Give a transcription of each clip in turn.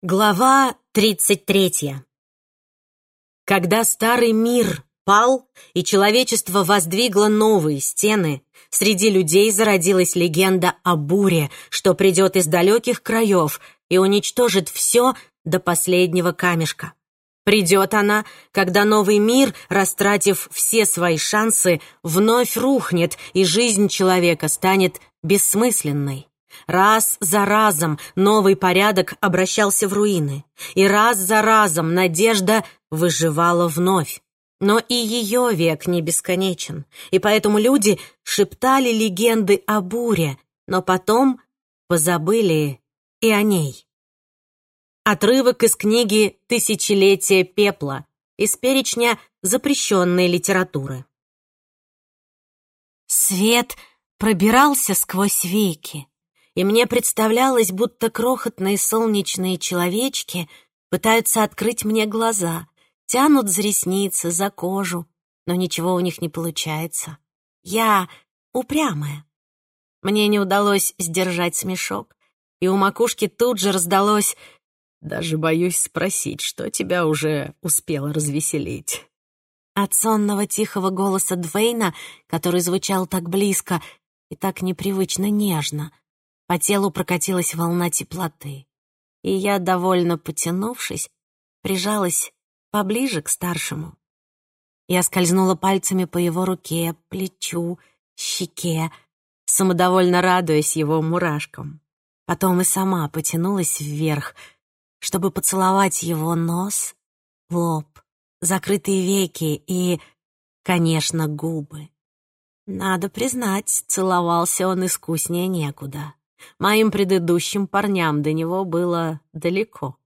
Глава 33. Когда старый мир пал, и человечество воздвигло новые стены, среди людей зародилась легенда о буре, что придет из далеких краев и уничтожит все до последнего камешка. Придет она, когда новый мир, растратив все свои шансы, вновь рухнет, и жизнь человека станет бессмысленной. Раз за разом новый порядок обращался в руины, и раз за разом надежда выживала вновь. Но и ее век не бесконечен, и поэтому люди шептали легенды о буре, но потом позабыли и о ней. Отрывок из книги «Тысячелетие пепла» из перечня запрещенной литературы. Свет пробирался сквозь веки, и мне представлялось, будто крохотные солнечные человечки пытаются открыть мне глаза, тянут за ресницы, за кожу, но ничего у них не получается. Я упрямая. Мне не удалось сдержать смешок, и у макушки тут же раздалось «Даже боюсь спросить, что тебя уже успело развеселить». От сонного тихого голоса Двейна, который звучал так близко и так непривычно нежно, по телу прокатилась волна теплоты, и я, довольно потянувшись, прижалась поближе к старшему. Я скользнула пальцами по его руке, плечу, щеке, самодовольно радуясь его мурашкам. Потом и сама потянулась вверх, чтобы поцеловать его нос, лоб, закрытые веки и, конечно, губы. Надо признать, целовался он искуснее некуда. Моим предыдущим парням до него было далеко,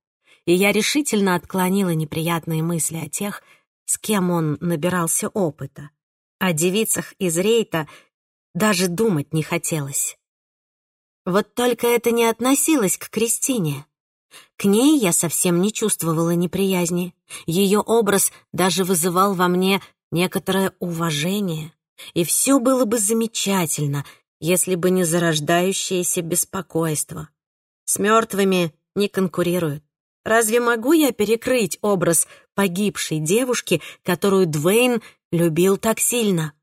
и я решительно отклонила неприятные мысли о тех, с кем он набирался опыта. О девицах из рейта даже думать не хотелось. Вот только это не относилось к Кристине. К ней я совсем не чувствовала неприязни. Ее образ даже вызывал во мне некоторое уважение. И все было бы замечательно, если бы не зарождающееся беспокойство. С мертвыми не конкурируют. Разве могу я перекрыть образ погибшей девушки, которую Двейн любил так сильно?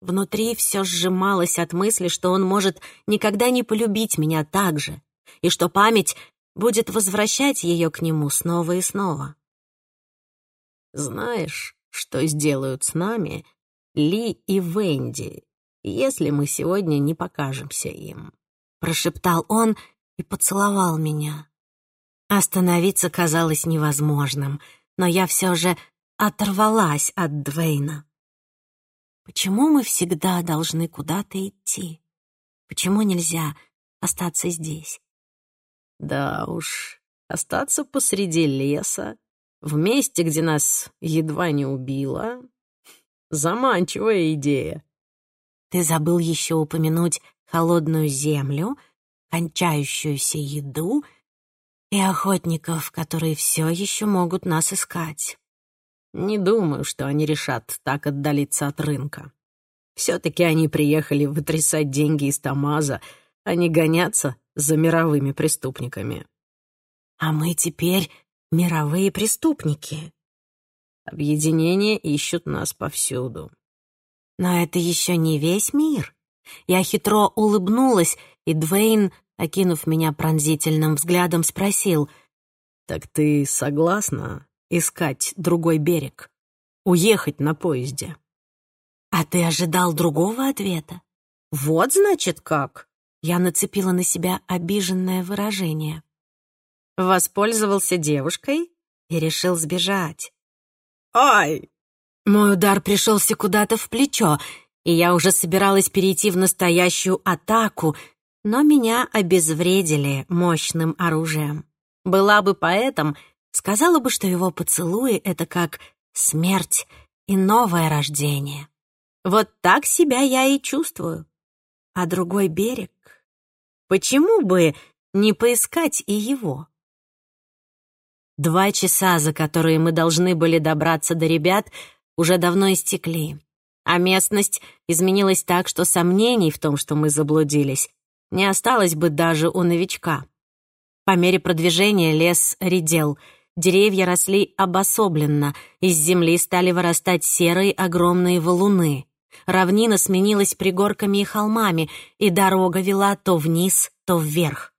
Внутри все сжималось от мысли, что он может никогда не полюбить меня так же, и что память будет возвращать ее к нему снова и снова. «Знаешь, что сделают с нами Ли и Венди, если мы сегодня не покажемся им», — прошептал он и поцеловал меня. Остановиться казалось невозможным, но я все же оторвалась от Двейна. Почему мы всегда должны куда-то идти? Почему нельзя остаться здесь? Да уж, остаться посреди леса, в месте, где нас едва не убило. Заманчивая идея. Ты забыл еще упомянуть холодную землю, кончающуюся еду и охотников, которые все еще могут нас искать. Не думаю, что они решат так отдалиться от рынка. Все-таки они приехали вытрясать деньги из Тамаза, а не гоняться за мировыми преступниками. А мы теперь мировые преступники. Объединения ищут нас повсюду. Но это еще не весь мир. Я хитро улыбнулась, и Двейн, окинув меня пронзительным взглядом, спросил, «Так ты согласна искать другой берег? Уехать на поезде?» «А ты ожидал другого ответа?» «Вот, значит, как?» Я нацепила на себя обиженное выражение. Воспользовался девушкой и решил сбежать. «Ай!» Мой удар пришелся куда-то в плечо, и я уже собиралась перейти в настоящую атаку, но меня обезвредили мощным оружием. Была бы поэтом, сказала бы, что его поцелуи — это как смерть и новое рождение. Вот так себя я и чувствую. А другой берег? Почему бы не поискать и его? Два часа, за которые мы должны были добраться до ребят — уже давно истекли, а местность изменилась так, что сомнений в том, что мы заблудились, не осталось бы даже у новичка. По мере продвижения лес редел. Деревья росли обособленно, из земли стали вырастать серые огромные валуны. Равнина сменилась пригорками и холмами, и дорога вела то вниз, то вверх.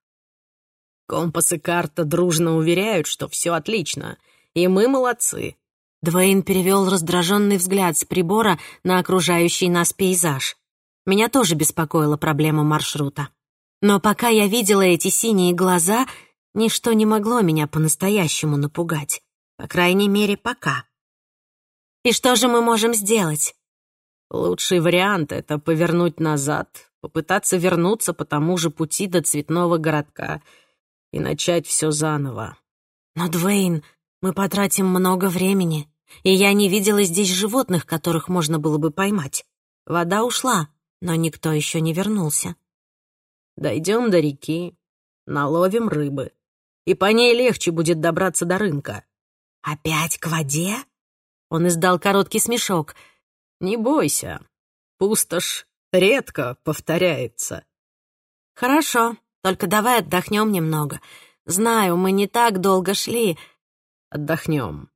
«Компас и карта дружно уверяют, что все отлично, и мы молодцы», Двейн перевел раздраженный взгляд с прибора на окружающий нас пейзаж. Меня тоже беспокоила проблема маршрута. Но пока я видела эти синие глаза, ничто не могло меня по-настоящему напугать. По крайней мере, пока. И что же мы можем сделать? Лучший вариант — это повернуть назад, попытаться вернуться по тому же пути до цветного городка и начать все заново. Но, Двейн, мы потратим много времени, и я не видела здесь животных, которых можно было бы поймать. Вода ушла, но никто еще не вернулся. Дойдем до реки, наловим рыбы, и по ней легче будет добраться до рынка. Опять к воде? Он издал короткий смешок. Не бойся, пустошь редко повторяется. Хорошо, только давай отдохнем немного. Знаю, мы не так долго шли. Отдохнем.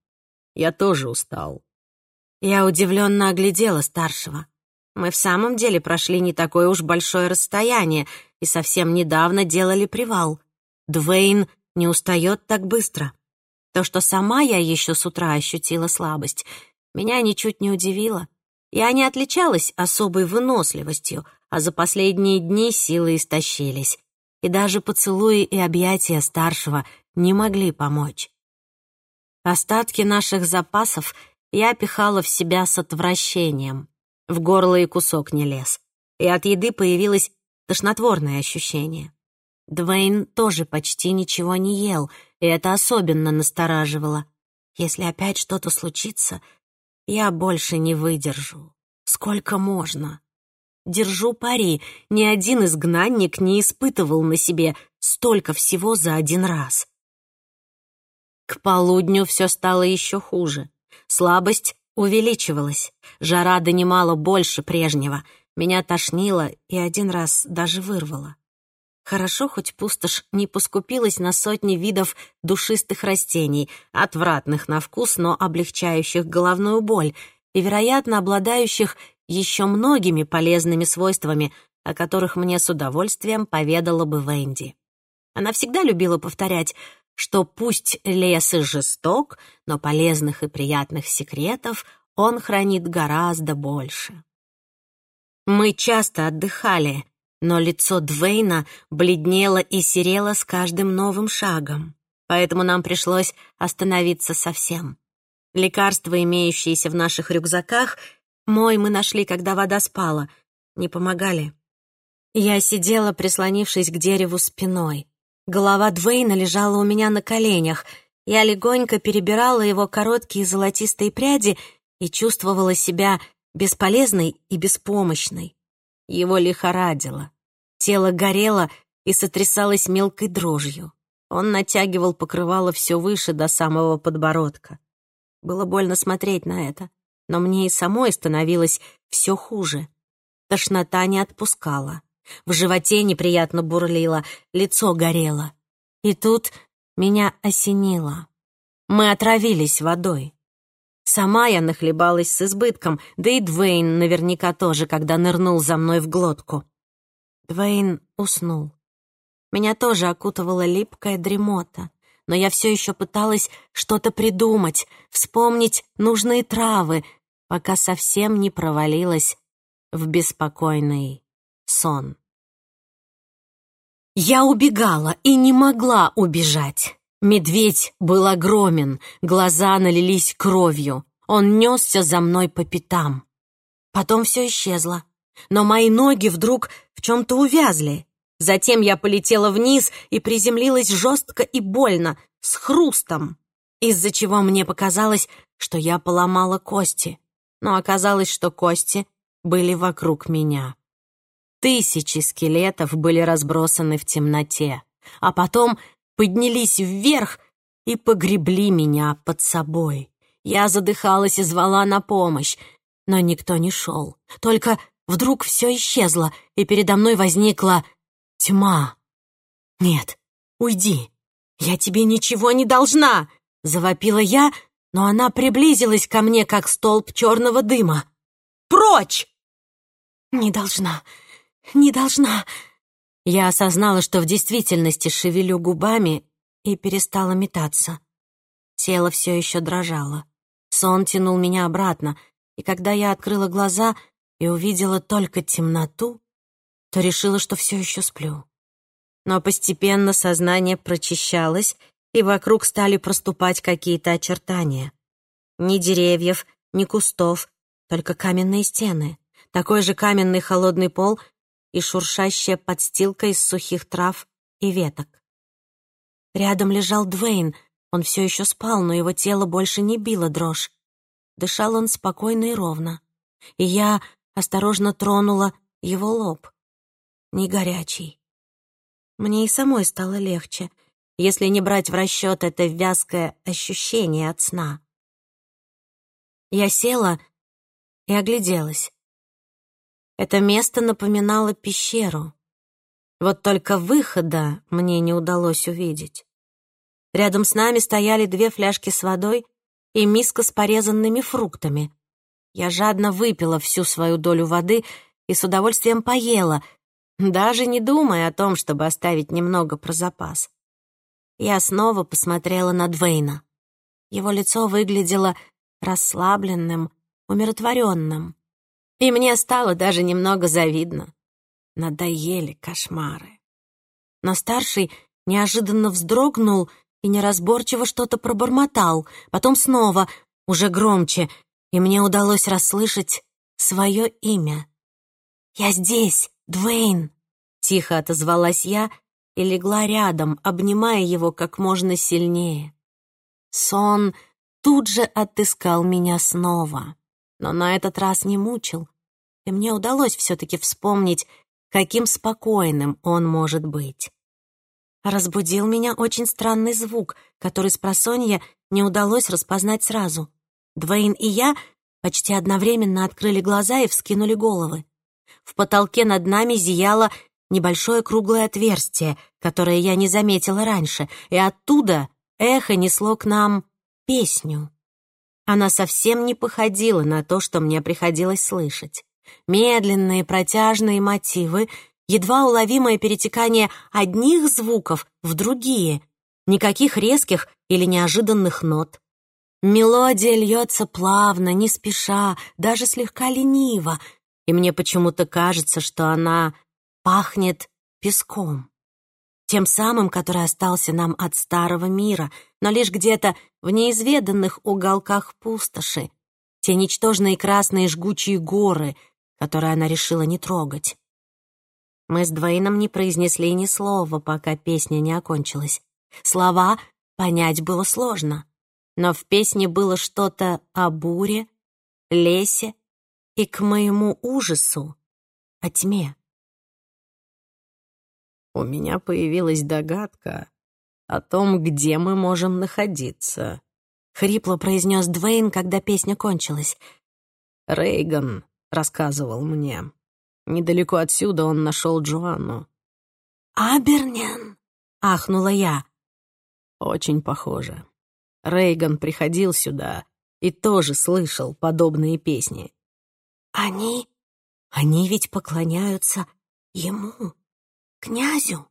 Я тоже устал. Я удивленно оглядела старшего. Мы в самом деле прошли не такое уж большое расстояние и совсем недавно делали привал. Двейн не устает так быстро. То, что сама я еще с утра ощутила слабость, меня ничуть не удивило. Я не отличалась особой выносливостью, а за последние дни силы истощились. И даже поцелуи и объятия старшего не могли помочь. Остатки наших запасов я пихала в себя с отвращением. В горло и кусок не лез. И от еды появилось тошнотворное ощущение. Двейн тоже почти ничего не ел, и это особенно настораживало. Если опять что-то случится, я больше не выдержу. Сколько можно? Держу пари, ни один изгнанник не испытывал на себе столько всего за один раз. К полудню все стало еще хуже. Слабость увеличивалась. Жара донимала больше прежнего. Меня тошнило и один раз даже вырвало. Хорошо, хоть пустошь не поскупилась на сотни видов душистых растений, отвратных на вкус, но облегчающих головную боль и, вероятно, обладающих еще многими полезными свойствами, о которых мне с удовольствием поведала бы Венди. Она всегда любила повторять что пусть лес и жесток, но полезных и приятных секретов он хранит гораздо больше. Мы часто отдыхали, но лицо Двейна бледнело и серело с каждым новым шагом, поэтому нам пришлось остановиться совсем. Лекарства, имеющиеся в наших рюкзаках, мой мы нашли, когда вода спала, не помогали. Я сидела, прислонившись к дереву спиной. Голова Двейна лежала у меня на коленях. Я легонько перебирала его короткие золотистые пряди и чувствовала себя бесполезной и беспомощной. Его лихорадило. Тело горело и сотрясалось мелкой дрожью. Он натягивал покрывало все выше до самого подбородка. Было больно смотреть на это, но мне и самой становилось все хуже. Тошнота не отпускала. В животе неприятно бурлило, лицо горело. И тут меня осенило. Мы отравились водой. Сама я нахлебалась с избытком, да и Двейн наверняка тоже, когда нырнул за мной в глотку. Двейн уснул. Меня тоже окутывала липкая дремота, но я все еще пыталась что-то придумать, вспомнить нужные травы, пока совсем не провалилась в беспокойный сон. Я убегала и не могла убежать. Медведь был огромен, глаза налились кровью. Он несся за мной по пятам. Потом все исчезло. Но мои ноги вдруг в чем-то увязли. Затем я полетела вниз и приземлилась жестко и больно, с хрустом, из-за чего мне показалось, что я поломала кости. Но оказалось, что кости были вокруг меня. Тысячи скелетов были разбросаны в темноте, а потом поднялись вверх и погребли меня под собой. Я задыхалась и звала на помощь, но никто не шел. Только вдруг все исчезло, и передо мной возникла тьма. «Нет, уйди, «Я тебе ничего не должна!» — завопила я, но она приблизилась ко мне, как столб черного дыма. «Прочь!» «Не должна, не должна!» Я осознала, что в действительности шевелю губами и перестала метаться. Тело все еще дрожало. Сон тянул меня обратно, и когда я открыла глаза и увидела только темноту, то решила, что все еще сплю. Но постепенно сознание прочищалось, и вокруг стали проступать какие-то очертания. Ни деревьев, ни кустов, только каменные стены, такой же каменный холодный пол и шуршащая подстилка из сухих трав и веток. Рядом лежал Двейн, он все еще спал, но его тело больше не било дрожь. Дышал он спокойно и ровно. И я осторожно тронула его лоб. Не горячий, мне и самой стало легче, если не брать в расчет это вязкое ощущение от сна. Я села и огляделась. Это место напоминало пещеру. Вот только выхода мне не удалось увидеть. Рядом с нами стояли две фляжки с водой и миска с порезанными фруктами. Я жадно выпила всю свою долю воды и с удовольствием поела — даже не думая о том, чтобы оставить немного про запас. Я снова посмотрела на Двейна. Его лицо выглядело расслабленным, умиротворенным. И мне стало даже немного завидно. Надоели кошмары. Но старший неожиданно вздрогнул и неразборчиво что-то пробормотал, потом снова, уже громче, и мне удалось расслышать свое имя. «Я здесь!» «Двейн!» — тихо отозвалась я и легла рядом, обнимая его как можно сильнее. Сон тут же отыскал меня снова, но на этот раз не мучил, и мне удалось все-таки вспомнить, каким спокойным он может быть. Разбудил меня очень странный звук, который с просонья не удалось распознать сразу. Двейн и я почти одновременно открыли глаза и вскинули головы. В потолке над нами зияло небольшое круглое отверстие, которое я не заметила раньше, и оттуда эхо несло к нам песню. Она совсем не походила на то, что мне приходилось слышать. Медленные протяжные мотивы, едва уловимое перетекание одних звуков в другие, никаких резких или неожиданных нот. Мелодия льется плавно, не спеша, даже слегка лениво, и мне почему-то кажется, что она пахнет песком. Тем самым, который остался нам от старого мира, но лишь где-то в неизведанных уголках пустоши, те ничтожные красные жгучие горы, которые она решила не трогать. Мы с Двойном не произнесли ни слова, пока песня не окончилась. Слова понять было сложно, но в песне было что-то о буре, лесе и, к моему ужасу, о тьме. У меня появилась догадка о том, где мы можем находиться. Хрипло произнес Двейн, когда песня кончилась. Рейган рассказывал мне. Недалеко отсюда он нашел Джоанну. «Абернян!» — ахнула я. Очень похоже. Рейган приходил сюда и тоже слышал подобные песни. Они... они ведь поклоняются ему, князю.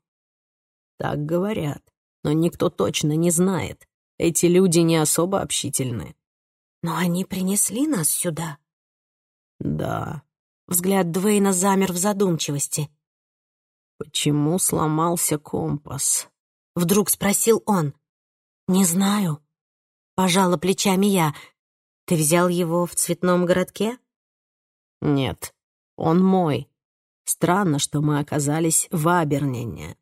Так говорят, но никто точно не знает. Эти люди не особо общительны. Но они принесли нас сюда. Да. Взгляд Двейна замер в задумчивости. Почему сломался компас? Вдруг спросил он. Не знаю. Пожала плечами я. Ты взял его в цветном городке? Нет, он мой. Странно, что мы оказались в Абернене.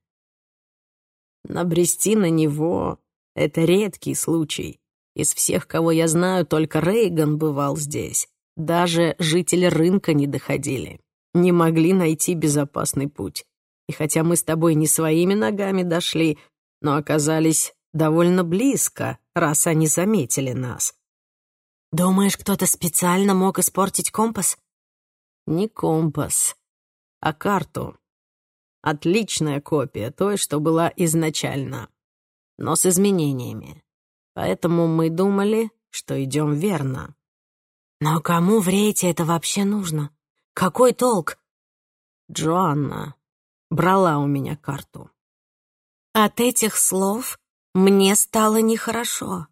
Набрести на него — это редкий случай. Из всех, кого я знаю, только Рейган бывал здесь. Даже жители рынка не доходили. Не могли найти безопасный путь. И хотя мы с тобой не своими ногами дошли, но оказались довольно близко, раз они заметили нас. «Думаешь, кто-то специально мог испортить компас?» Не компас, а карту. Отличная копия той, что была изначально. но с изменениями. Поэтому мы думали, что идем верно. Но кому в рейте это вообще нужно? Какой толк? Джоанна брала у меня карту. От этих слов мне стало нехорошо.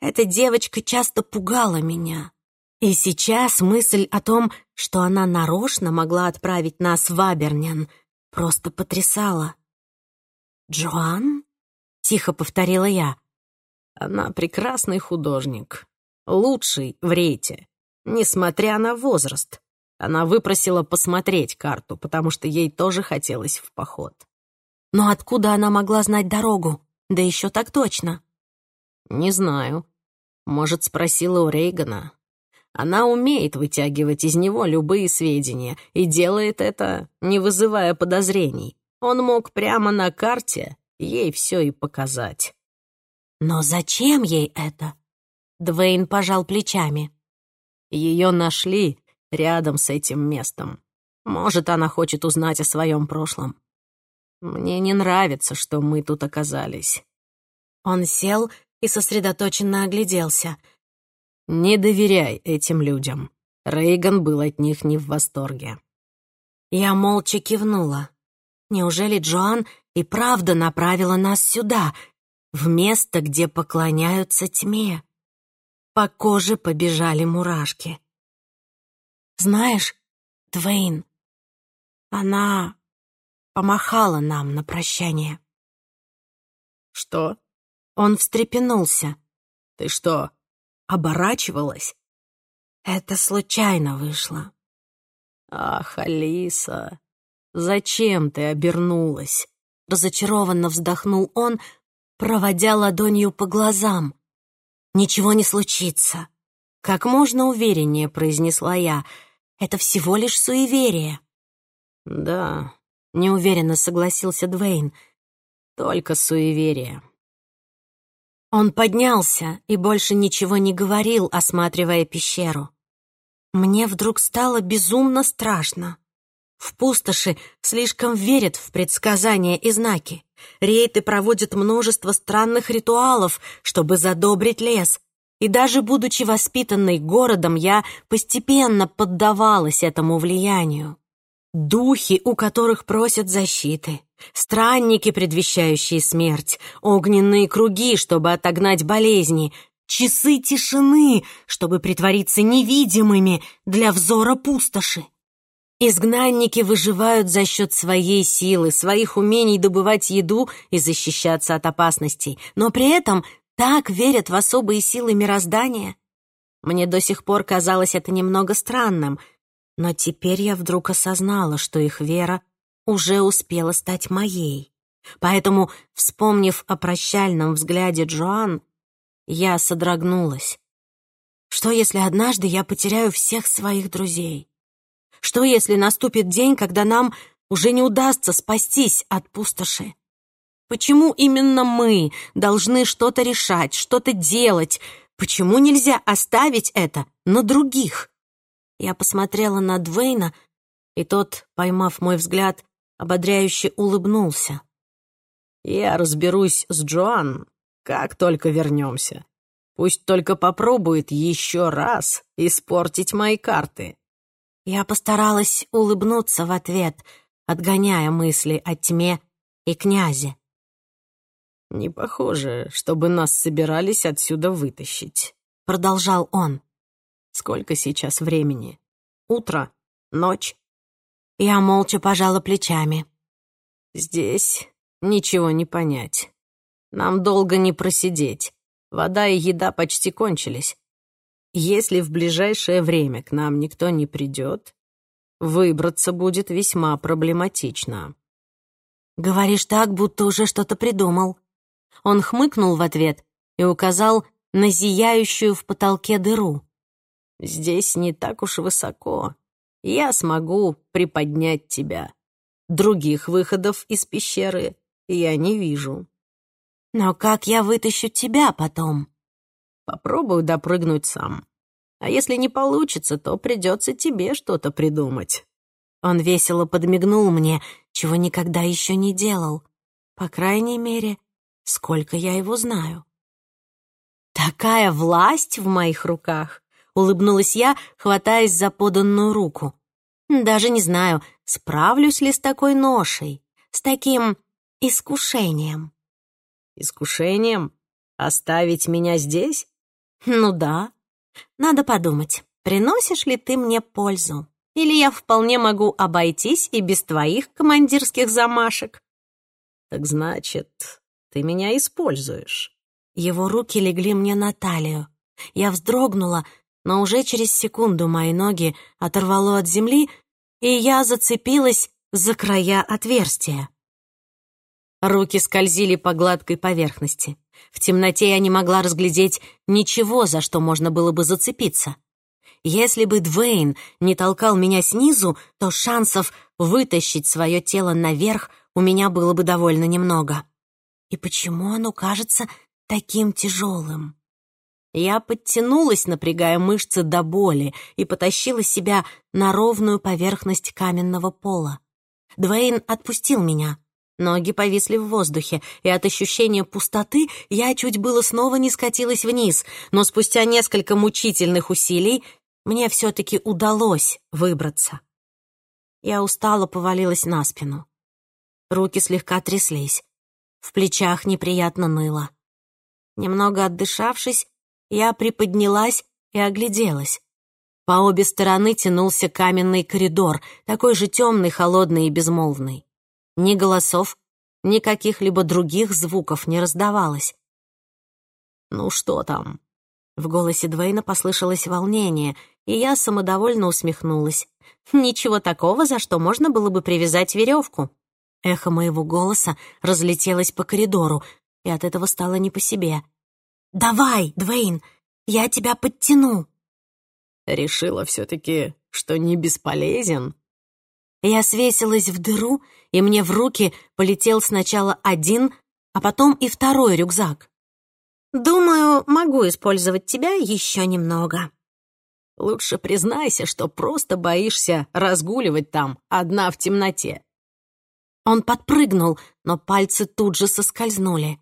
Эта девочка часто пугала меня. И сейчас мысль о том, что она нарочно могла отправить нас в Абернен, просто потрясала. «Джоан?» — тихо повторила я. «Она прекрасный художник. Лучший в рейте, несмотря на возраст. Она выпросила посмотреть карту, потому что ей тоже хотелось в поход. Но откуда она могла знать дорогу? Да еще так точно. Не знаю. Может, спросила у Рейгана. Она умеет вытягивать из него любые сведения и делает это, не вызывая подозрений. Он мог прямо на карте ей все и показать. Но зачем ей это? Двейн пожал плечами. Ее нашли рядом с этим местом. Может, она хочет узнать о своем прошлом. Мне не нравится, что мы тут оказались. Он сел и сосредоточенно огляделся. Не доверяй этим людям. Рейган был от них не в восторге. Я молча кивнула. Неужели Джоан и правда направила нас сюда, в место, где поклоняются тьме? По коже побежали мурашки. Знаешь, Двейн, она помахала нам на прощание. Что? Он встрепенулся. Ты что, оборачивалась? Это случайно вышло. Ах, Алиса, зачем ты обернулась? Разочарованно вздохнул он, проводя ладонью по глазам. Ничего не случится. Как можно увереннее произнесла я. Это всего лишь суеверие. Да, неуверенно согласился Двейн. Только суеверие. Он поднялся и больше ничего не говорил, осматривая пещеру. Мне вдруг стало безумно страшно. В пустоши слишком верят в предсказания и знаки. Рейты проводят множество странных ритуалов, чтобы задобрить лес. И даже будучи воспитанной городом, я постепенно поддавалась этому влиянию. Духи, у которых просят защиты, странники, предвещающие смерть, огненные круги, чтобы отогнать болезни, часы тишины, чтобы притвориться невидимыми для взора пустоши. Изгнанники выживают за счет своей силы, своих умений добывать еду и защищаться от опасностей, но при этом так верят в особые силы мироздания. Мне до сих пор казалось это немного странным — но теперь я вдруг осознала, что их вера уже успела стать моей. Поэтому, вспомнив о прощальном взгляде Джоан, я содрогнулась. Что, если однажды я потеряю всех своих друзей? Что, если наступит день, когда нам уже не удастся спастись от пустоши? Почему именно мы должны что-то решать, что-то делать? Почему нельзя оставить это на других? Я посмотрела на Двейна, и тот, поймав мой взгляд, ободряюще улыбнулся. «Я разберусь с Джоан, как только вернемся. Пусть только попробует еще раз испортить мои карты». Я постаралась улыбнуться в ответ, отгоняя мысли о тьме и князе. «Не похоже, чтобы нас собирались отсюда вытащить», — продолжал он. Сколько сейчас времени? Утро? Ночь?» Я молча пожала плечами. «Здесь ничего не понять. Нам долго не просидеть. Вода и еда почти кончились. Если в ближайшее время к нам никто не придет, выбраться будет весьма проблематично». «Говоришь так, будто уже что-то придумал». Он хмыкнул в ответ и указал на зияющую в потолке дыру. Здесь не так уж высоко. Я смогу приподнять тебя. Других выходов из пещеры я не вижу. Но как я вытащу тебя потом? Попробую допрыгнуть сам. А если не получится, то придется тебе что-то придумать. Он весело подмигнул мне, чего никогда еще не делал. По крайней мере, сколько я его знаю. «Такая власть в моих руках!» — улыбнулась я, хватаясь за поданную руку. «Даже не знаю, справлюсь ли с такой ношей, с таким искушением». «Искушением? Оставить меня здесь?» «Ну да. Надо подумать, приносишь ли ты мне пользу, или я вполне могу обойтись и без твоих командирских замашек». «Так значит, ты меня используешь?» Его руки легли мне на талию. Я вздрогнула, но уже через секунду мои ноги оторвало от земли, и я зацепилась за края отверстия. Руки скользили по гладкой поверхности. В темноте я не могла разглядеть ничего, за что можно было бы зацепиться. Если бы Двейн не толкал меня снизу, то шансов вытащить свое тело наверх у меня было бы довольно немного. И почему оно кажется таким тяжелым? Я подтянулась, напрягая мышцы до боли, и потащила себя на ровную поверхность каменного пола. Двейн отпустил меня. Ноги повисли в воздухе, и от ощущения пустоты я чуть было снова не скатилась вниз, но спустя несколько мучительных усилий мне все-таки удалось выбраться. Я устало повалилась на спину. Руки слегка тряслись. В плечах неприятно ныло. Немного отдышавшись, я приподнялась и огляделась. По обе стороны тянулся каменный коридор, такой же темный, холодный и безмолвный. Ни голосов, ни каких-либо других звуков не раздавалось. «Ну что там?» В голосе Двейна послышалось волнение, и я самодовольно усмехнулась. «Ничего такого, за что можно было бы привязать веревку». Эхо моего голоса разлетелось по коридору, и от этого стало не по себе. «Давай, Двейн, я тебя подтяну!» Решила все-таки, что не бесполезен. Я свесилась в дыру, и мне в руки полетел сначала один, а потом и второй рюкзак. «Думаю, могу использовать тебя еще немного». Лучше признайся, что просто боишься разгуливать там, одна в темноте. Он подпрыгнул, но пальцы тут же соскользнули.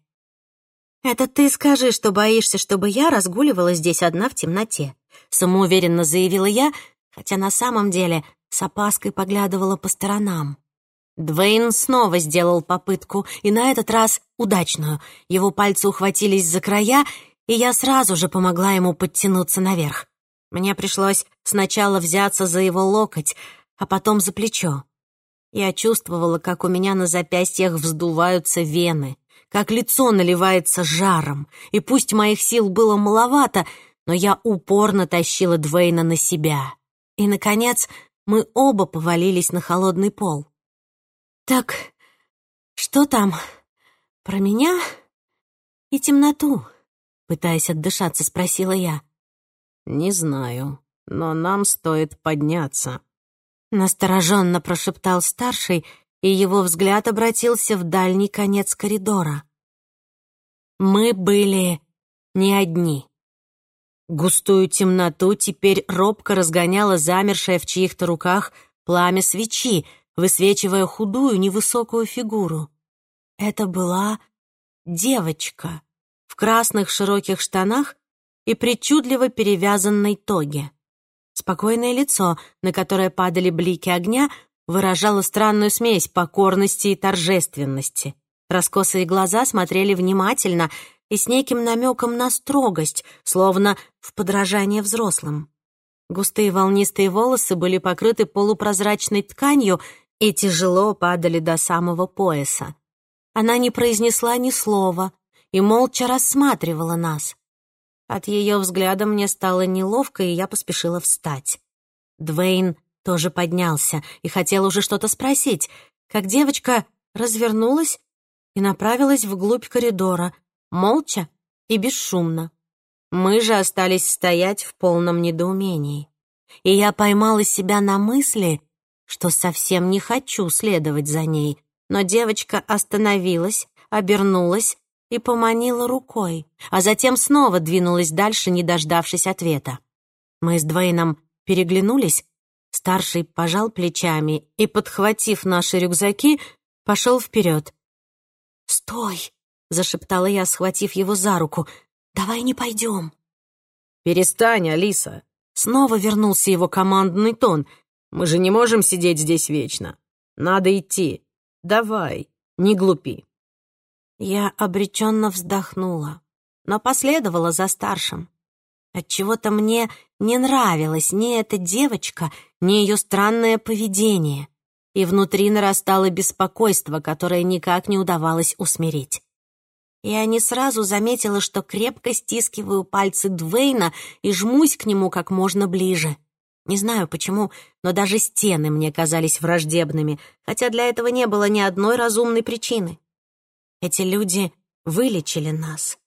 «Это ты скажи, что боишься, чтобы я разгуливала здесь одна в темноте», самоуверенно заявила я, хотя на самом деле с опаской поглядывала по сторонам. Двейн снова сделал попытку, и на этот раз удачную. Его пальцы ухватились за края, и я сразу же помогла ему подтянуться наверх. Мне пришлось сначала взяться за его локоть, а потом за плечо. Я чувствовала, как у меня на запястьях вздуваются вены, как лицо наливается жаром, и пусть моих сил было маловато, но я упорно тащила Двейна на себя. И, наконец, мы оба повалились на холодный пол. «Так, что там? Про меня и темноту?» Пытаясь отдышаться, спросила я. «Не знаю, но нам стоит подняться», Настороженно прошептал старший, и его взгляд обратился в дальний конец коридора. Мы были не одни. Густую темноту теперь робко разгоняло замершее в чьих-то руках пламя свечи, высвечивая худую невысокую фигуру. Это была девочка в красных широких штанах и причудливо перевязанной тоге. Спокойное лицо, на которое падали блики огня, выражало странную смесь покорности и торжественности. Раскосые глаза смотрели внимательно и с неким намеком на строгость, словно в подражание взрослым. Густые волнистые волосы были покрыты полупрозрачной тканью и тяжело падали до самого пояса. Она не произнесла ни слова и молча рассматривала нас. От ее взгляда мне стало неловко, и я поспешила встать. Двейн тоже поднялся и хотел уже что-то спросить, как девочка развернулась и направилась вглубь коридора, молча и бесшумно. Мы же остались стоять в полном недоумении. И я поймала себя на мысли, что совсем не хочу следовать за ней, но девочка остановилась, обернулась и поманила рукой, а затем снова двинулась дальше, не дождавшись ответа. Мы с Двейном переглянулись, старший пожал плечами и, подхватив наши рюкзаки, пошел вперед. «Стой!» — зашептала я, схватив его за руку. «Давай не пойдем». «Перестань, Алиса!» Снова вернулся его командный тон. «Мы же не можем сидеть здесь вечно. Надо идти. Давай, не глупи». Я обреченно вздохнула, но последовала за старшим. Отчего-то мне не нравилась ни эта девочка, ни ее странное поведение, и внутри нарастало беспокойство, которое никак не удавалось усмирить. Я не сразу заметила, что крепко стискиваю пальцы Двейна и жмусь к нему как можно ближе. Не знаю почему, но даже стены мне казались враждебными, хотя для этого не было ни одной разумной причины. Эти люди вылечили нас.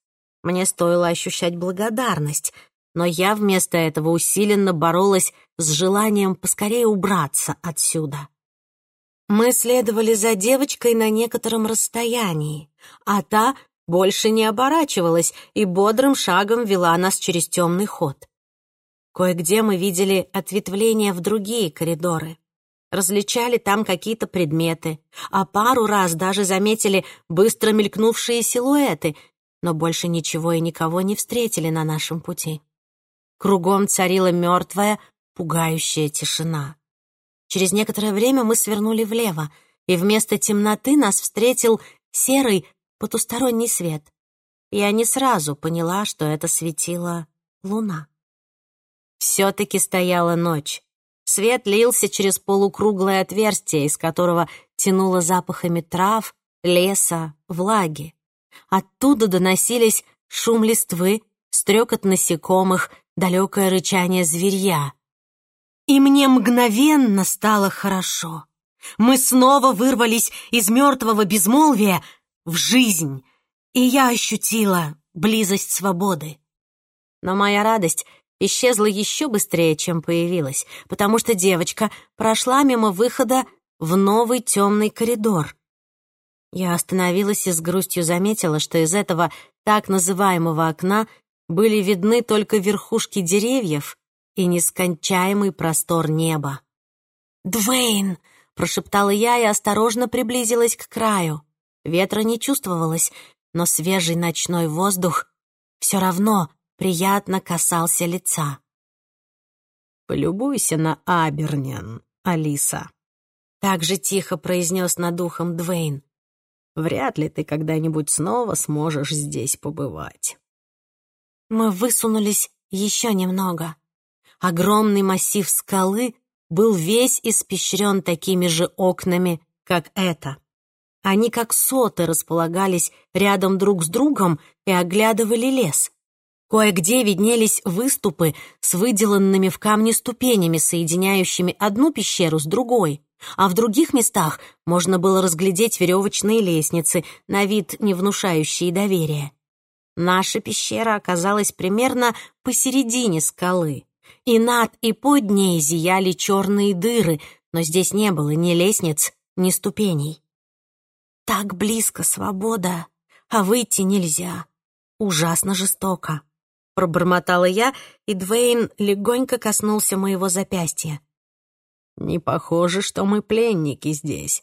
Мне стоило ощущать благодарность, но я вместо этого усиленно боролась с желанием поскорее убраться отсюда. Мы следовали за девочкой на некотором расстоянии, а та больше не оборачивалась и бодрым шагом вела нас через темный ход. Кое-где мы видели ответвления в другие коридоры. Различали там какие-то предметы, а пару раз даже заметили быстро мелькнувшие силуэты, но больше ничего и никого не встретили на нашем пути. Кругом царила мертвая, пугающая тишина. Через некоторое время мы свернули влево, и вместо темноты нас встретил серый, потусторонний свет. Я не сразу поняла, что это светила луна. Все-таки стояла ночь. Свет лился через полукруглое отверстие, из которого тянуло запахами трав, леса, влаги. Оттуда доносились шум листвы, стрекот насекомых, далекое рычание зверья. И мне мгновенно стало хорошо. Мы снова вырвались из мертвого безмолвия в жизнь, и я ощутила близость свободы. Но моя радость исчезла еще быстрее, чем появилась, потому что девочка прошла мимо выхода в новый темный коридор. Я остановилась и с грустью заметила, что из этого так называемого окна были видны только верхушки деревьев и нескончаемый простор неба. «Двейн!» — прошептала я и осторожно приблизилась к краю. Ветра не чувствовалось, но свежий ночной воздух все равно приятно касался лица. «Полюбуйся на Абернен, Алиса», — так же тихо произнес над ухом Двейн. «Вряд ли ты когда-нибудь снова сможешь здесь побывать». Мы высунулись еще немного. Огромный массив скалы был весь испещрен такими же окнами, как это. Они как соты располагались рядом друг с другом и оглядывали лес. Кое-где виднелись выступы с выделанными в камне ступенями, соединяющими одну пещеру с другой, а в других местах можно было разглядеть веревочные лестницы, на вид не внушающие доверия. Наша пещера оказалась примерно посередине скалы, и над и под ней зияли черные дыры, но здесь не было ни лестниц, ни ступеней. Так близко свобода, а выйти нельзя. Ужасно жестоко. Пробормотала я, и Двейн легонько коснулся моего запястья. «Не похоже, что мы пленники здесь.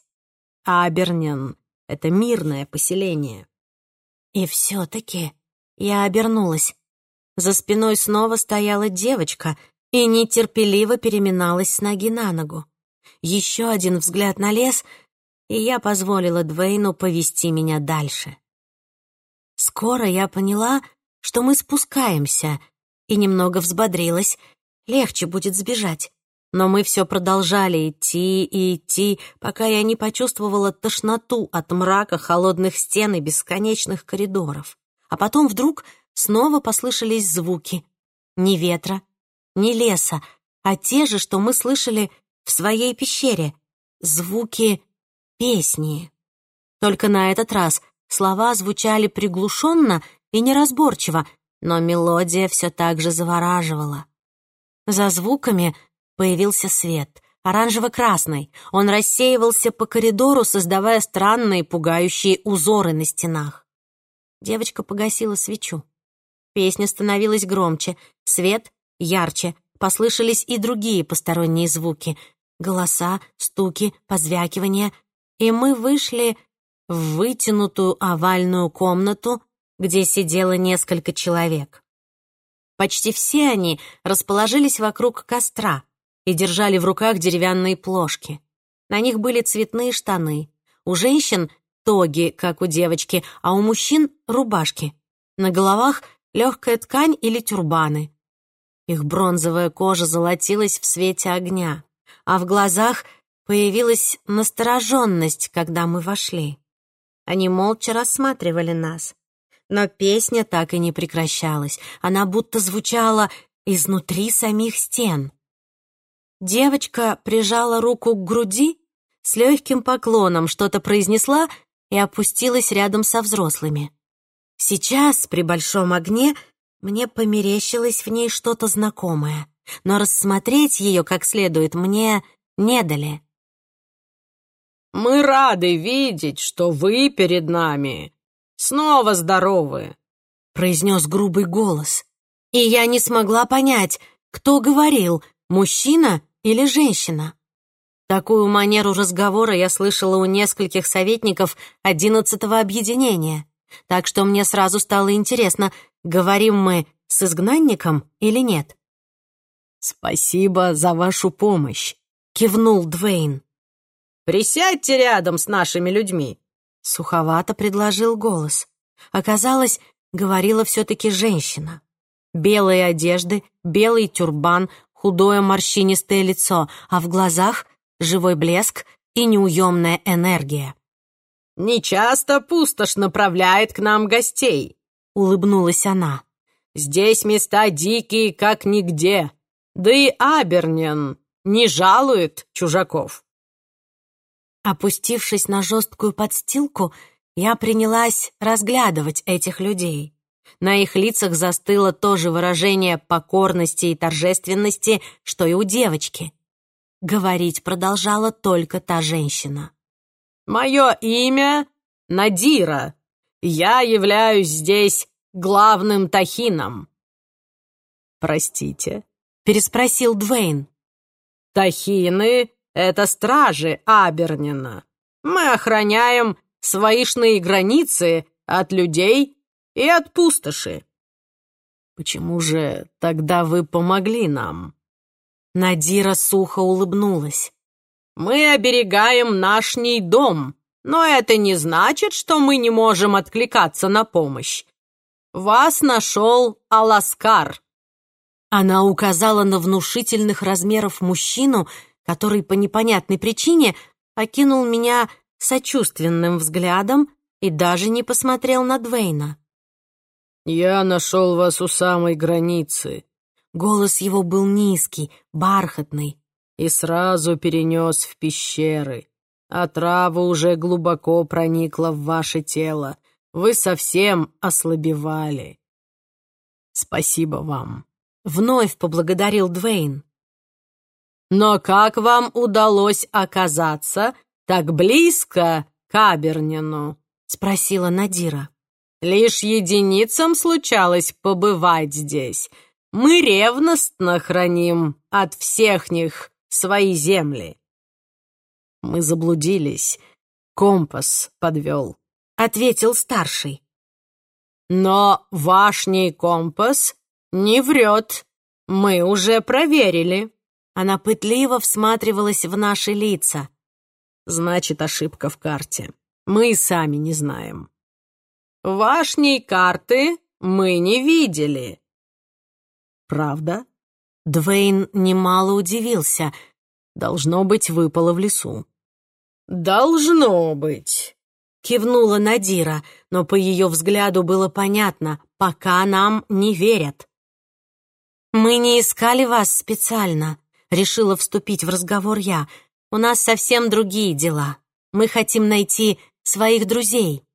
Абернен — это мирное поселение». И все-таки я обернулась. За спиной снова стояла девочка и нетерпеливо переминалась с ноги на ногу. Еще один взгляд на лес — и я позволила Двейну повести меня дальше. Скоро я поняла, что мы спускаемся, и немного взбодрилась. Легче будет сбежать. Но мы все продолжали идти и идти, пока я не почувствовала тошноту от мрака холодных стен и бесконечных коридоров. А потом вдруг снова послышались звуки. Ни ветра, ни леса, а те же, что мы слышали в своей пещере. Звуки песни. Только на этот раз слова звучали приглушенно и неразборчиво, но мелодия все так же завораживала. За звуками появился свет, оранжево-красный. Он рассеивался по коридору, создавая странные пугающие узоры на стенах. Девочка погасила свечу. Песня становилась громче, свет — ярче, послышались и другие посторонние звуки — голоса, стуки, позвякивания, и мы вышли в вытянутую овальную комнату, где сидело несколько человек. Почти все они расположились вокруг костра и держали в руках деревянные плошки. На них были цветные штаны. У женщин — тоги, как у девочки, а у мужчин — рубашки. На головах — легкая ткань или тюрбаны. Их бронзовая кожа золотилась в свете огня, а в глазах появилась настороженность, когда мы вошли. Они молча рассматривали нас. Но песня так и не прекращалась. Она будто звучала изнутри самих стен. Девочка прижала руку к груди, с легким поклоном что-то произнесла и опустилась рядом со взрослыми. Сейчас, при большом огне, мне померещилось в ней что-то знакомое, но рассмотреть ее как следует мне не дали. «Мы рады видеть, что вы перед нами снова здоровы», — произнес грубый голос. И я не смогла понять, кто говорил, мужчина или женщина. Такую манеру разговора я слышала у нескольких советников одиннадцатого объединения, так что мне сразу стало интересно, говорим мы с изгнанником или нет. «Спасибо за вашу помощь», — кивнул Двейн. «Присядьте рядом с нашими людьми», Суховато предложил голос. Оказалось, говорила все-таки женщина. Белые одежды, белый тюрбан, худое морщинистое лицо, а в глазах живой блеск и неуемная энергия. «Нечасто пустошь направляет к нам гостей», — улыбнулась она. «Здесь места дикие, как нигде. Да и Абернен не жалует чужаков». Опустившись на жесткую подстилку, я принялась разглядывать этих людей. На их лицах застыло то же выражение покорности и торжественности, что и у девочки. Говорить продолжала только та женщина. «Мое имя Надира. Я являюсь здесь главным тахином». «Простите?» — переспросил Двейн. «Тахины это стражи Абернина. Мы охраняем своишные границы от людей и от пустоши. Почему же тогда вы помогли нам? Надира сухо улыбнулась. Мы оберегаем наш ней дом, но это не значит, что мы не можем откликаться на помощь. Вас нашел Аласкар. Она указала на внушительных размеров мужчину, который по непонятной причине окинул меня сочувственным взглядом и даже не посмотрел на Двейна. «Я нашел вас у самой границы». Голос его был низкий, бархатный. «И сразу перенес в пещеры. А трава уже глубоко проникла в ваше тело. Вы совсем ослабевали. Спасибо вам». Вновь поблагодарил Двейн. Но как вам удалось оказаться так близко к Абернину?» — спросила Надира. «Лишь единицам случалось побывать здесь. Мы ревностно храним от всех них свои земли». «Мы заблудились. Компас подвел», — ответил старший. «Но вашний компас не врет. Мы уже проверили». Она пытливо всматривалась в наши лица. «Значит, ошибка в карте. Мы и сами не знаем». «Вашней карты мы не видели». «Правда?» Двейн немало удивился. «Должно быть, выпало в лесу». «Должно быть», — кивнула Надира, но по ее взгляду было понятно, пока нам не верят. «Мы не искали вас специально», Решила вступить в разговор я. У нас совсем другие дела. Мы хотим найти своих друзей.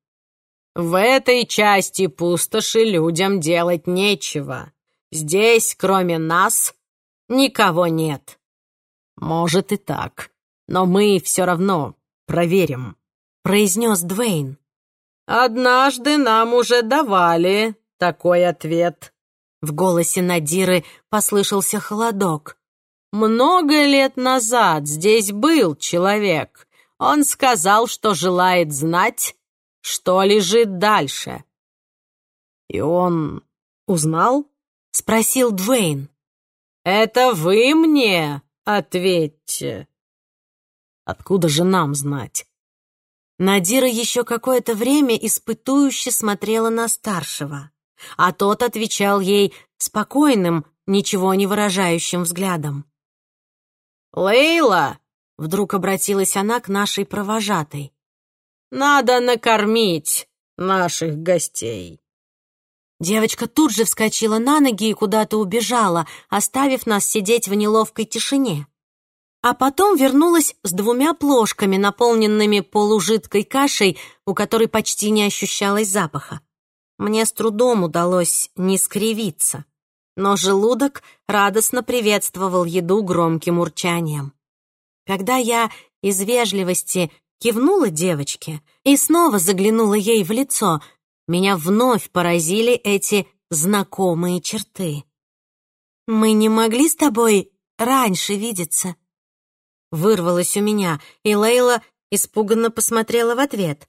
В этой части пустоши людям делать нечего. Здесь, кроме нас, никого нет. Может и так, но мы все равно проверим, произнес Двейн. Однажды нам уже давали такой ответ. В голосе Надиры послышался холодок. Много лет назад здесь был человек. Он сказал, что желает знать, что лежит дальше?» «И он узнал?» — спросил Двейн. «Это вы мне ответьте». «Откуда же нам знать?» Надира еще какое-то время испытующе смотрела на старшего, а тот отвечал ей спокойным, ничего не выражающим взглядом. «Лейла!» — вдруг обратилась она к нашей провожатой. «Надо накормить наших гостей». Девочка тут же вскочила на ноги и куда-то убежала, оставив нас сидеть в неловкой тишине. А потом вернулась с двумя плошками, наполненными полужидкой кашей, у которой почти не ощущалось запаха. Мне с трудом удалось не скривиться, но желудок радостно приветствовал еду громким урчанием. Когда я из вежливости кивнула девочке и снова заглянула ей в лицо, меня вновь поразили эти знакомые черты. «Мы не могли с тобой раньше видеться?» Вырвалось у меня, и Лейла испуганно посмотрела в ответ.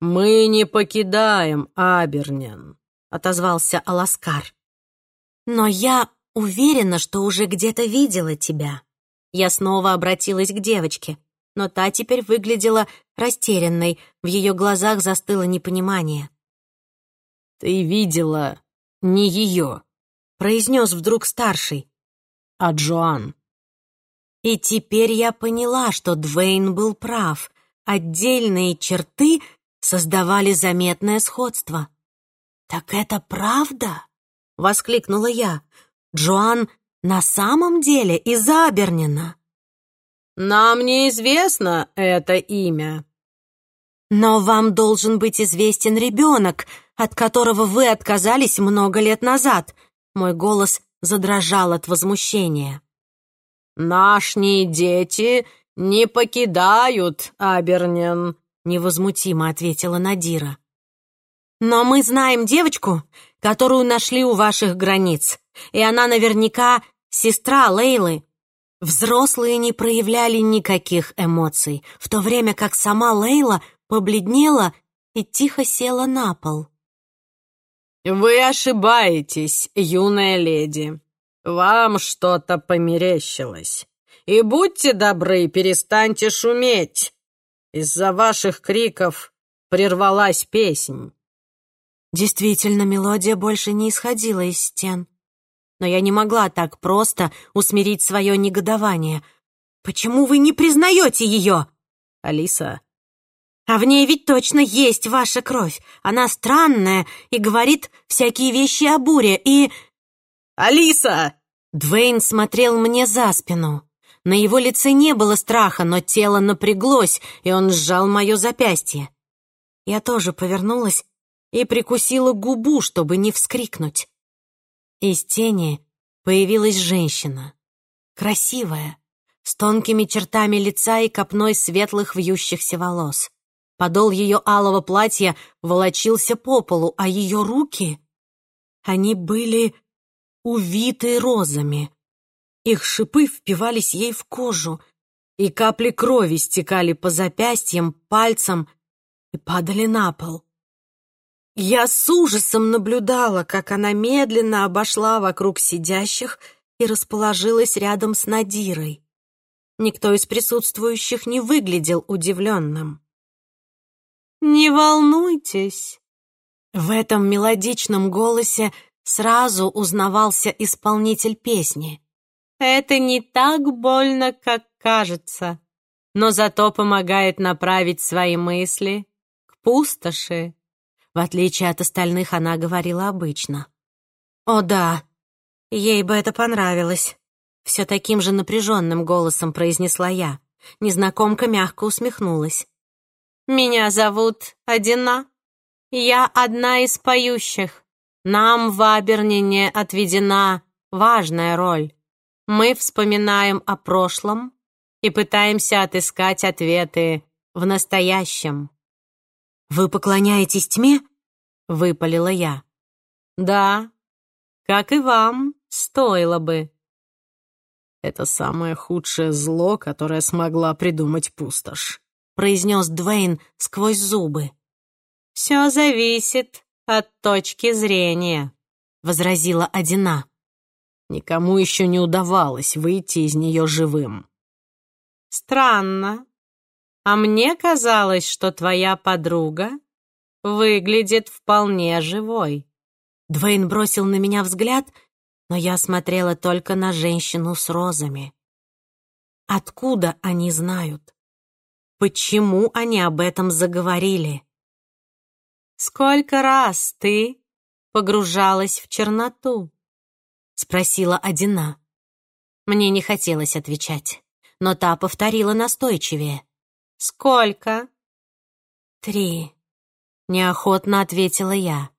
«Мы не покидаем Абернен», — отозвался Аласкар. «Но я уверена, что уже где-то видела тебя». Я снова обратилась к девочке, но та теперь выглядела растерянной, в ее глазах застыло непонимание. «Ты видела не ее», — произнес вдруг старший, — «а Джоан». И теперь я поняла, что Двейн был прав. Отдельные черты создавали заметное сходство. «Так это правда?» — воскликнула я. «Джоан на самом деле из Абернина?» «Нам неизвестно это имя». «Но вам должен быть известен ребенок, от которого вы отказались много лет назад». Мой голос задрожал от возмущения. «Нашни дети не покидают Абернен», — невозмутимо ответила Надира. «Но мы знаем девочку, которую нашли у ваших границ, и она наверняка сестра Лейлы». Взрослые не проявляли никаких эмоций, в то время как сама Лейла побледнела и тихо села на пол. «Вы ошибаетесь, юная леди. Вам что-то померещилось. И будьте добры, перестаньте шуметь. Из-за ваших криков прервалась песнь. Действительно, мелодия больше не исходила из стен. Но я не могла так просто усмирить свое негодование. «Почему вы не признаете ее?» «Алиса...» «А в ней ведь точно есть ваша кровь. Она странная и говорит всякие вещи о буре, и...» «Алиса!» Двейн смотрел мне за спину. На его лице не было страха, но тело напряглось, и он сжал мое запястье. Я тоже повернулась и прикусила губу, чтобы не вскрикнуть. Из тени появилась женщина. Красивая, с тонкими чертами лица и копной светлых вьющихся волос. Подол ее алого платья волочился по полу, а ее руки... Они были увиты розами. Их шипы впивались ей в кожу, и капли крови стекали по запястьям, пальцам и падали на пол. Я с ужасом наблюдала, как она медленно обошла вокруг сидящих и расположилась рядом с Надирой. Никто из присутствующих не выглядел удивленным. «Не волнуйтесь!» В этом мелодичном голосе сразу узнавался исполнитель песни. Это не так больно, как кажется, но зато помогает направить свои мысли к пустоши. В отличие от остальных, она говорила обычно. «О да, ей бы это понравилось», — все таким же напряженным голосом произнесла я. Незнакомка мягко усмехнулась. «Меня зовут Одина. Я одна из поющих. Нам в Абернине отведена важная роль. Мы вспоминаем о прошлом и пытаемся отыскать ответы в настоящем. «Вы поклоняетесь тьме?» — выпалила я. «Да, как и вам, стоило бы». «Это самое худшее зло, которое смогла придумать пустошь», — произнес Двейн сквозь зубы. «Все зависит от точки зрения», — возразила Одина. «Никому еще не удавалось выйти из нее живым». «Странно. А мне казалось, что твоя подруга выглядит вполне живой». Двейн бросил на меня взгляд, но я смотрела только на женщину с розами. Откуда они знают? Почему они об этом заговорили? «Сколько раз ты погружалась в черноту?» — спросила Одина. Мне не хотелось отвечать, но та повторила настойчивее. «Сколько?» «Три», — неохотно ответила я.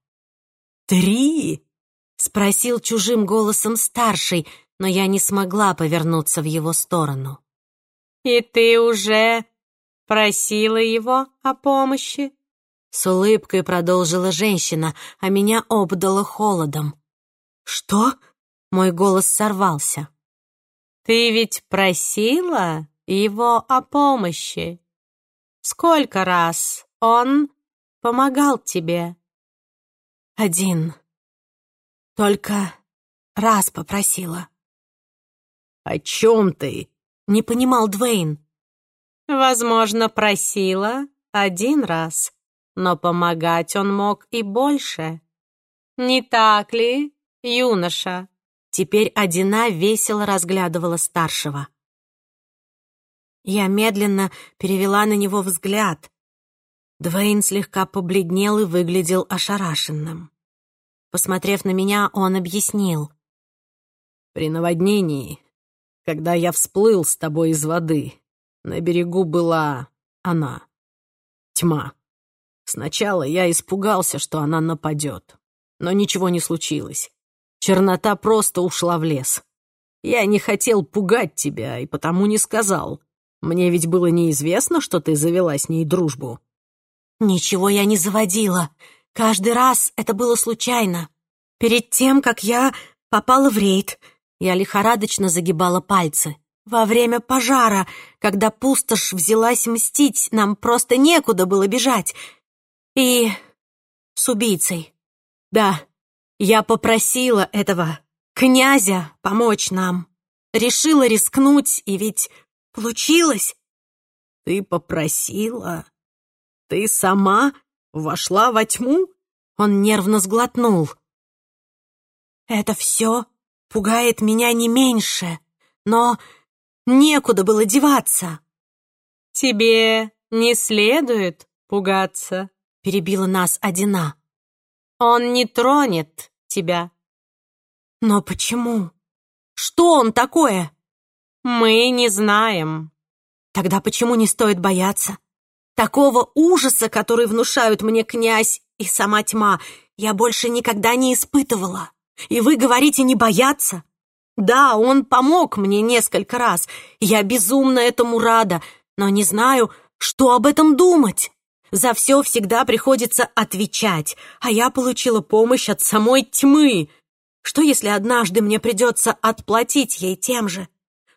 «Три?» — спросил чужим голосом старший, но я не смогла повернуться в его сторону. «И ты уже просила его о помощи?» С улыбкой продолжила женщина, а меня обдало холодом. «Что?» — мой голос сорвался. «Ты ведь просила его о помощи. Сколько раз он помогал тебе?» «Один. Только раз попросила». «О чем ты?» — не понимал Двейн. «Возможно, просила один раз, но помогать он мог и больше. Не так ли, юноша?» Теперь Одина весело разглядывала старшего. Я медленно перевела на него взгляд. Двейн слегка побледнел и выглядел ошарашенным. Посмотрев на меня, он объяснил. «При наводнении, когда я всплыл с тобой из воды, на берегу была она, тьма. Сначала я испугался, что она нападет, но ничего не случилось. Чернота просто ушла в лес. Я не хотел пугать тебя и потому не сказал. Мне ведь было неизвестно, что ты завела с ней дружбу. Ничего я не заводила. Каждый раз это было случайно. Перед тем, как я попала в рейд, я лихорадочно загибала пальцы. Во время пожара, когда пустошь взялась мстить, нам просто некуда было бежать. И с убийцей. Да, я попросила этого князя помочь нам. Решила рискнуть, и ведь получилось. Ты попросила? Ты сама вошла во тьму? Он нервно сглотнул. Это все пугает меня не меньше, но некуда было деваться. Тебе не следует пугаться, — перебила нас Одина. «Он не тронет тебя». «Но почему? Что он такое?» «Мы не знаем». «Тогда почему не стоит бояться? Такого ужаса, который внушают мне князь и сама тьма, я больше никогда не испытывала. И вы говорите не бояться?» «Да, он помог мне несколько раз, я безумно этому рада, но не знаю, что об этом думать». За все всегда приходится отвечать, а я получила помощь от самой тьмы. Что, если однажды мне придется отплатить ей тем же?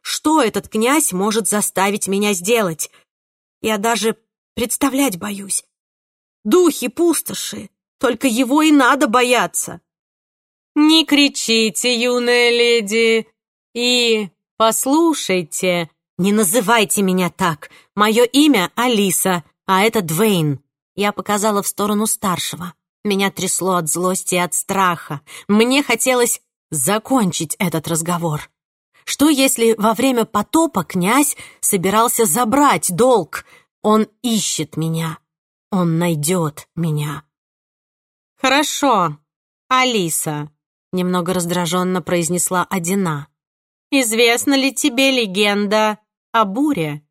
Что этот князь может заставить меня сделать? Я даже представлять боюсь. Духи пустоши, только его и надо бояться. Не кричите, юная леди, и послушайте. Не называйте меня так. Мое имя Алиса а это Двейн. Я показала в сторону старшего. Меня трясло от злости и от страха. Мне хотелось закончить этот разговор. Что если во время потопа князь собирался забрать долг? Он ищет меня. Он найдет меня. «Хорошо, Алиса», — немного раздраженно произнесла Одина. «Известна ли тебе легенда о буре?»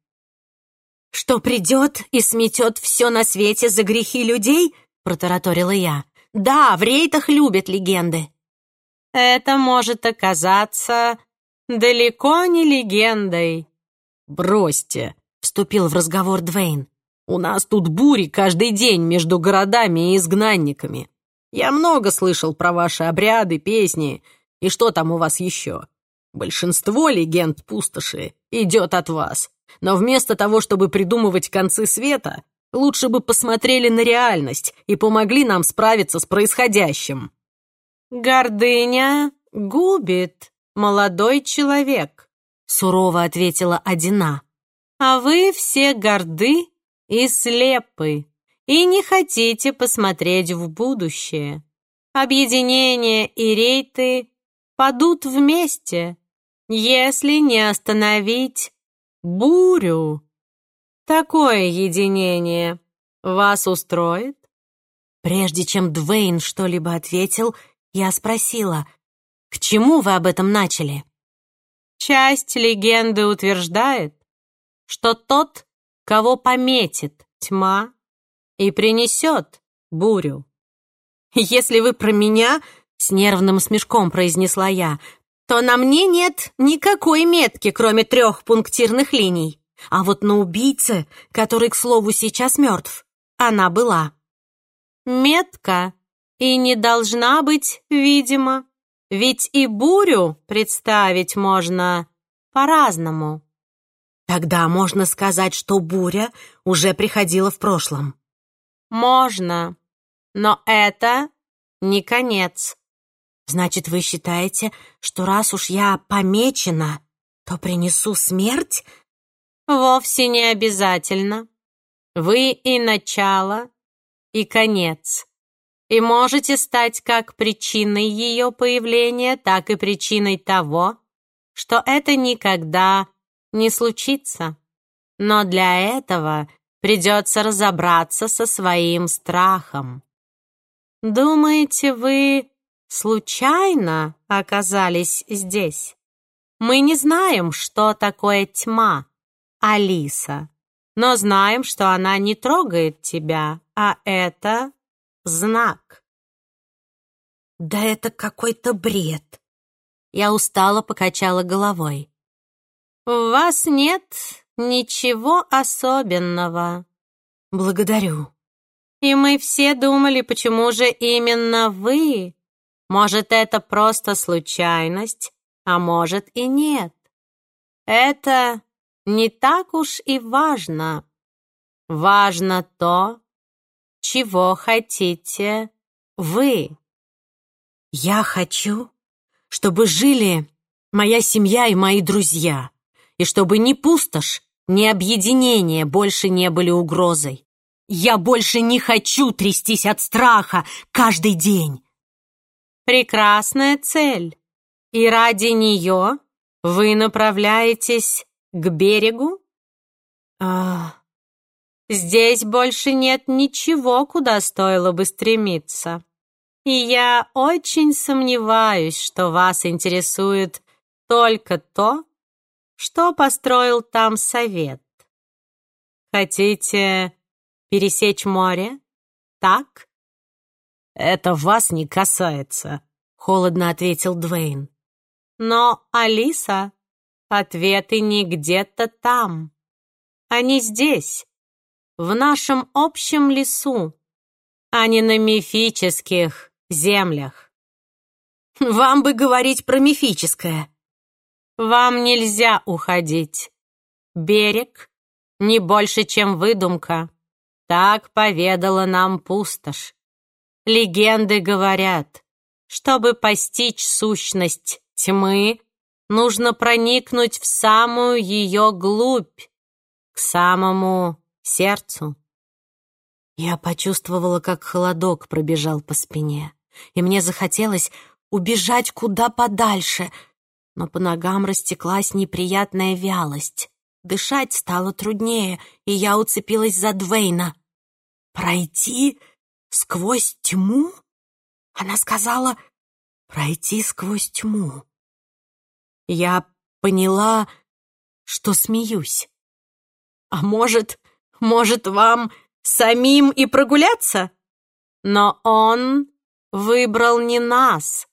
«Что придет и сметет все на свете за грехи людей?» — протараторила я. «Да, в рейтах любят легенды». «Это может оказаться далеко не легендой». «Бросьте», — вступил в разговор Двейн. «У нас тут бури каждый день между городами и изгнанниками. Я много слышал про ваши обряды, песни и что там у вас еще. Большинство легенд пустоши идет от вас. Но вместо того, чтобы придумывать концы света, Лучше бы посмотрели на реальность и помогли нам справиться с происходящим. «Гордыня губит, молодой человек», — сурово ответила Одина. «А вы все горды и слепы, и не хотите посмотреть в будущее. Объединение и рейты падут вместе, если не остановить бурю. Такое единение вас устроит? Прежде чем Двейн что-либо ответил, я спросила, к чему вы об этом начали? Часть легенды утверждает, что тот, кого пометит тьма, и принесет бурю. Если вы про меня, с нервным смешком произнесла я, то на мне нет никакой метки, кроме трех пунктирных линий. А вот на убийце, который, к слову, сейчас мертв, она была. Метка и не должна быть, видимо. Ведь и бурю представить можно по-разному. Тогда можно сказать, что буря уже приходила в прошлом. Можно, но это не конец. Значит, вы считаете, что раз уж я помечена, то принесу смерть? Вовсе не обязательно. Вы и начало, и конец. И можете стать как причиной ее появления, так и причиной того, что это никогда не случится. Но для этого придется разобраться со своим страхом. Думаете, вы случайно оказались здесь? Мы не знаем, что такое тьма, Алиса, но знаем, что она не трогает тебя, а это знак. Да это какой-то бред. Я устало покачала головой. У вас нет ничего особенного. Благодарю. И мы все думали, почему же именно вы? Может, это просто случайность, а может и нет. Это не так уж и важно. Важно то, чего хотите вы. Я хочу, чтобы жили моя семья и мои друзья, и чтобы ни пустошь, ни объединение больше не были угрозой. Я больше не хочу трястись от страха каждый день. Прекрасная цель. И ради нее вы направляетесь к берегу? А, здесь больше нет ничего, куда стоило бы стремиться. И я очень сомневаюсь, что вас интересует только то, что построил там совет. Хотите пересечь море? Так? Это вас не касается, холодно ответил Двейн. Но Алиса Ответы не где-то там. Они здесь, в нашем общем лесу, а не на мифических землях. Вам бы говорить про мифическое. Вам нельзя уходить. Берег не больше, чем выдумка. Так поведала нам пустошь. Легенды говорят, чтобы постичь сущность тьмы, нужно проникнуть в самую ее глубь, к самому сердцу. Я почувствовала, как холодок пробежал по спине, и мне захотелось убежать куда подальше, но по ногам растеклась неприятная вялость. Дышать стало труднее, и я уцепилась за Двейна. «Пройти сквозь тьму?» Она сказала «пройти сквозь тьму». Я поняла, что смеюсь. А может, может, вам самим и прогуляться? Но он выбрал не нас.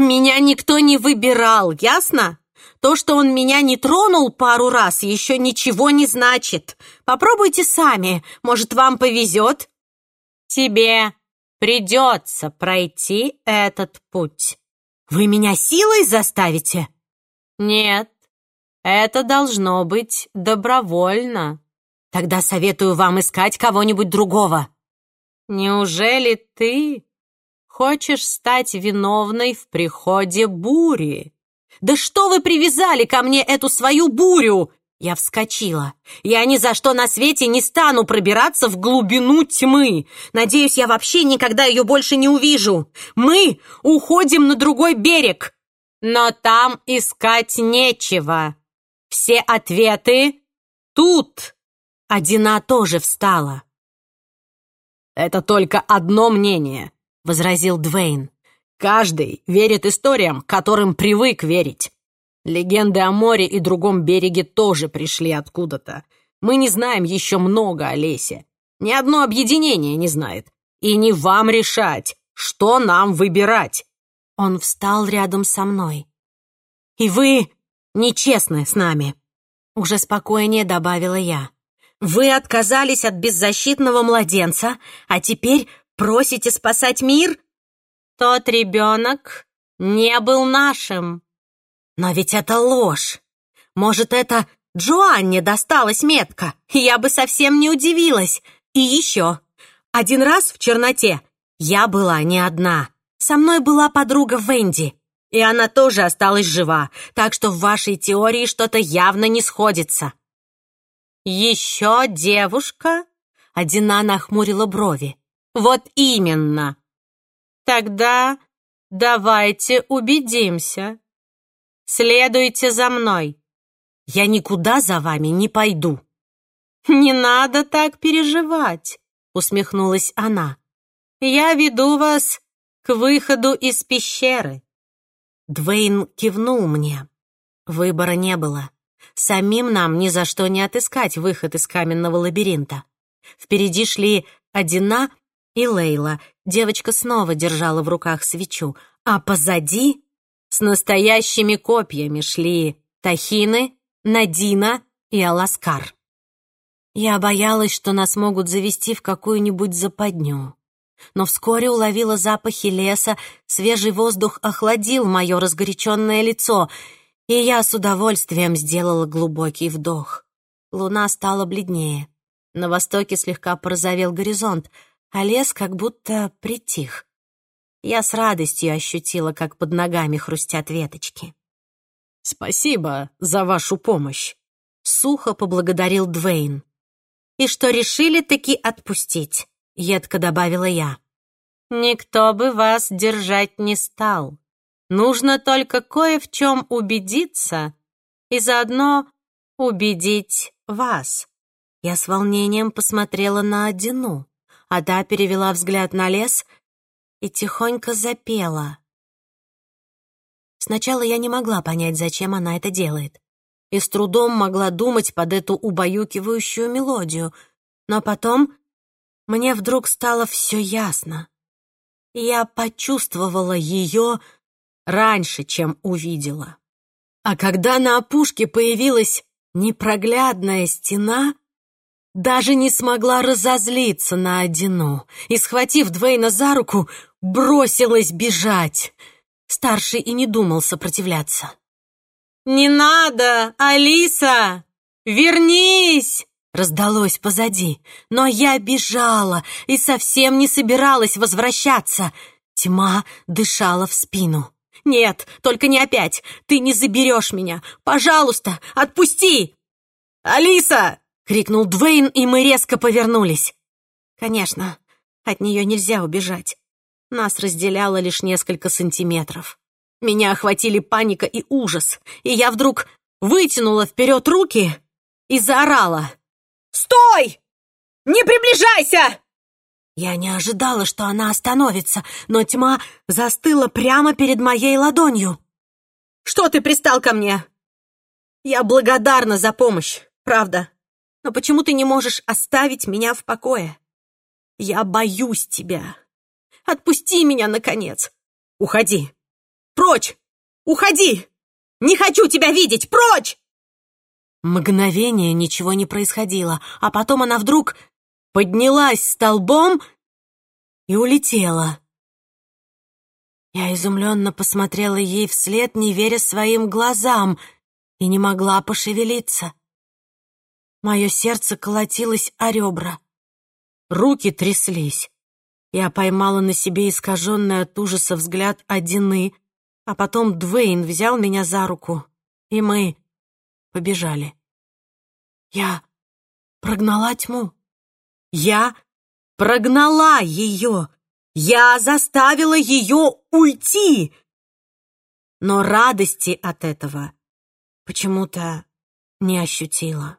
Меня никто не выбирал, ясно? То, что он меня не тронул пару раз, еще ничего не значит. Попробуйте сами, может, вам повезет. Тебе придется пройти этот путь. Вы меня силой заставите? Нет, это должно быть добровольно. Тогда советую вам искать кого-нибудь другого. Неужели ты хочешь стать виновной в приходе бури? Да что вы привязали ко мне эту свою бурю? Я вскочила. Я ни за что на свете не стану пробираться в глубину тьмы. Надеюсь, я вообще никогда ее больше не увижу. Мы уходим на другой берег. Но там искать нечего. Все ответы тут. Одина тоже встала. «Это только одно мнение», — возразил Двейн. «Каждый верит историям, которым привык верить. Легенды о море и другом береге тоже пришли откуда-то. Мы не знаем еще много о лесе. Ни одно объединение не знает. И не вам решать, что нам выбирать. Он встал рядом со мной. И вы нечестны с нами. Уже спокойнее добавила я. Вы отказались от беззащитного младенца, а теперь просите спасать мир? Тот ребенок не был нашим. Но ведь это ложь. Может, это Джоанне досталась метка? Я бы совсем не удивилась. И еще. Один раз в черноте я была не одна. Со мной была подруга Венди. И она тоже осталась жива, так что в вашей теории что-то явно не сходится. Еще девушка? Одина нахмурила брови. Вот именно. Тогда давайте убедимся. Следуйте за мной. Я никуда за вами не пойду. Не надо так переживать, усмехнулась она. Я веду вас к выходу из пещеры. Двейн кивнул мне. Выбора не было. Самим нам ни за что не отыскать выход из каменного лабиринта. Впереди шли Одина и Лейла. Девочка снова держала в руках свечу, а позади с настоящими копьями шли Тахины, Надина и Аласкар. Я боялась, что нас могут завести в какую-нибудь западню. Но вскоре уловила запахи леса, свежий воздух охладил мое разгоряченное лицо, и я с удовольствием сделала глубокий вдох. Луна стала бледнее. На востоке слегка порозовел горизонт, а лес как будто притих. Я с радостью ощутила, как под ногами хрустят веточки. «Спасибо за вашу помощь», — сухо поблагодарил Двейн. «И что решили таки отпустить», — едко добавила я. «Никто бы вас держать не стал. Нужно только кое в чем убедиться и заодно убедить вас». Я с волнением посмотрела на Одину, а та перевела взгляд на лес — и тихонько запела. Сначала я не могла понять, зачем она это делает, и с трудом могла думать под эту убаюкивающую мелодию, но потом мне вдруг стало все ясно. Я почувствовала ее раньше, чем увидела. А когда на опушке появилась непроглядная стена, даже не смогла разозлиться на Одину и, схватив Двейна за руку, бросилась бежать. Старший и не думал сопротивляться. «Не надо, Алиса! Вернись!» Раздалось позади, но я бежала и совсем не собиралась возвращаться. Тьма дышала в спину. «Нет, только не опять! Ты не заберешь меня! Пожалуйста, отпусти!» «Алиса!» — крикнул Двейн, и мы резко повернулись. Конечно, от нее нельзя убежать. Нас разделяло лишь несколько сантиметров. Меня охватили паника и ужас, и я вдруг вытянула вперед руки и заорала. «Стой! Не приближайся!» Я не ожидала, что она остановится, но тьма застыла прямо перед моей ладонью. «Что ты пристал ко мне?» «Я благодарна за помощь, правда. Но почему ты не можешь оставить меня в покое? Я боюсь тебя. Отпусти меня, наконец! Уходи! Прочь! Уходи! Не хочу тебя видеть! Прочь!» Мгновение ничего не происходило, а потом она вдруг поднялась столбом и улетела. Я изумленно посмотрела ей вслед, не веря своим глазам, и не могла пошевелиться. Мое сердце колотилось о ребра. Руки тряслись. Я поймала на себе искаженный от ужаса взгляд Одины, а потом Двейн взял меня за руку, и мы побежали. Я прогнала тьму. Я прогнала ее. Я заставила ее уйти. Но радости от этого почему-то не ощутила.